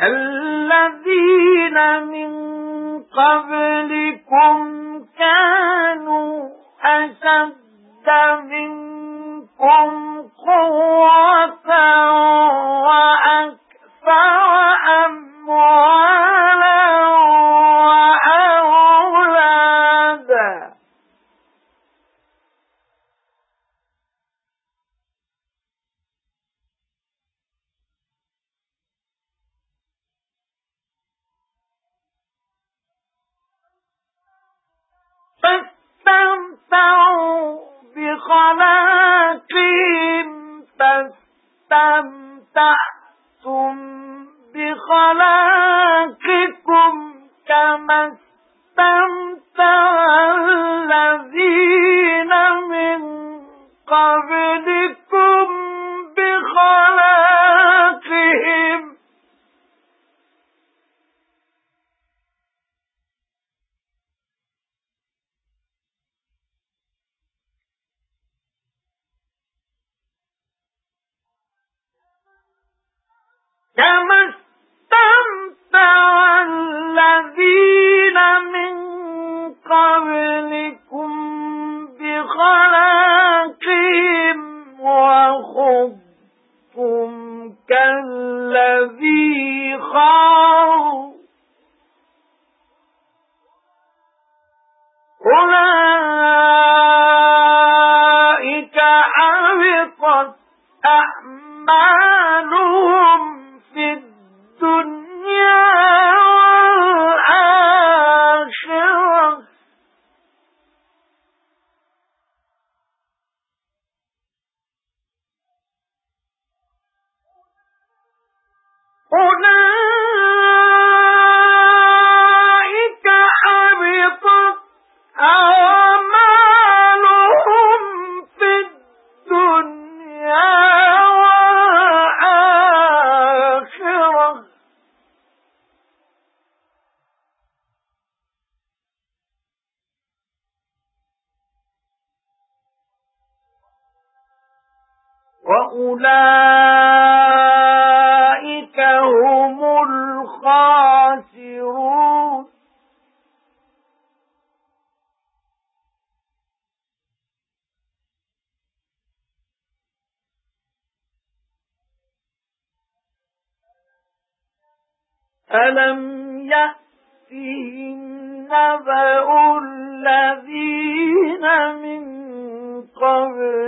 الذين من قبلكم بخلاقهم فاستمتعتم بخلاقكم كما من قبلكم بخلاقهم كالذي أولئك حبطت أعمالهم أولئك وأولئك الخاسرون ألم يأتهم نبأ الذين من قبلهم